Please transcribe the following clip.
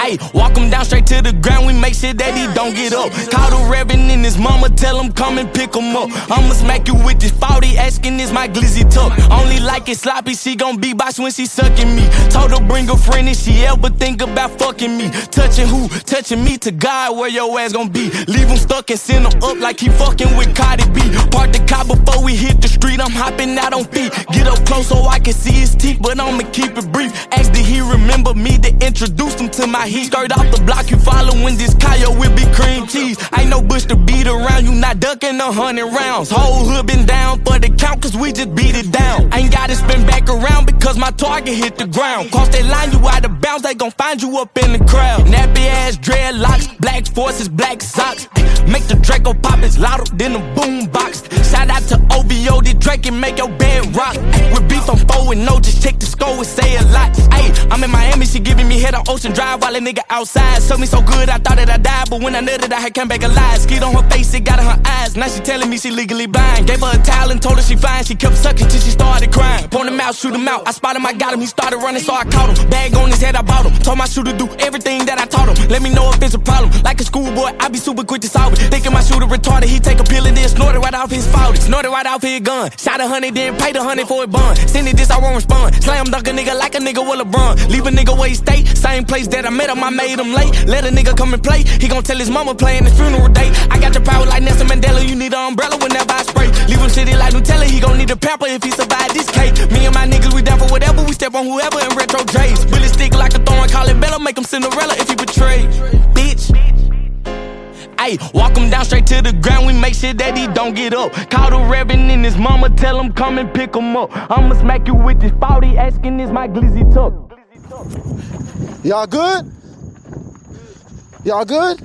Ayy, walk him down straight to the ground, we make sure that he don't get up. Call the reverend and his mama, tell him come and pick him up. I'ma smack you with this 40, asking is my glizzy tuck. Only like it sloppy, she gon' be boss when she sucking me. Told her bring a friend if she ever think about fucking me. Touching who? Touching me to God, where your ass gon' be. Leave him stuck and send him up like he fucking with Cardi B. Park the car before we hit the street, I'm hopping out on feet. Get up close so I can see his teeth, but I'ma keep it brief. Ask did he remember me to introduce him to my heat? Skirt off the block, you following this Kyle will be cream cheese. Ain't no bush to beat around, you not ducking a hundred rounds. Whole hood been down for the count, cause we just beat it down. Ain't gotta spin back around because my target hit the ground. Cross that line, you out of bounds, they gon' find you up in the crowd. Nappy ass dreadlocks, black forces, black socks. Make the Draco pop, it's louder than a boom box. Shout out to OVO, the Drake and make your bed rock. With beef, I'm 4 and no, just check the score and say a lot. I'm in Miami, she giving me head on Ocean Drive while a nigga outside. Told me so good, I thought that I died, but when I nutted, I had come back alive. Skid on her face, it got in her eyes. Now she telling me she legally blind. Gave her a towel and told her she fine. She kept sucking till she started crying. Point him out, shoot him out. I spotted him, I got him. He started running, so I caught him. Bag on his head, I bought him. Told my shooter do everything that I taught him. Let me know if it's a problem. Like a schoolboy, I be super quick to solve it. Thinking my shooter retarded, he take a pill and then snort it right off his fault. Snort it right off his gun. Shot a hundred, then paid a hundred for a bun. Send it this, I won't respond. Slam dunk a nigga like a nigga with LeBron. Leave a nigga where he stay. Same place that I met him, I made him late. Let a nigga come and play. He gon' tell his mama playing his funeral date. I got your power like Nelson Mandela. You need an umbrella whenever I spray. Leave him shitty like Nutella. He gon' need a pamper if he survive this cake. Me and my niggas, we down for whatever. We step on whoever in retro J's. Bullet stick like a thorn, call it Bella. Make him Cinderella if he betray. Bitch. Ayy, walk him down straight to the ground, we make sure that he don't get up. Call the reverend and his mama, tell him come and pick him up. I'ma smack you with this 40, asking is my glizzy tuck. Y'all good? Y'all good?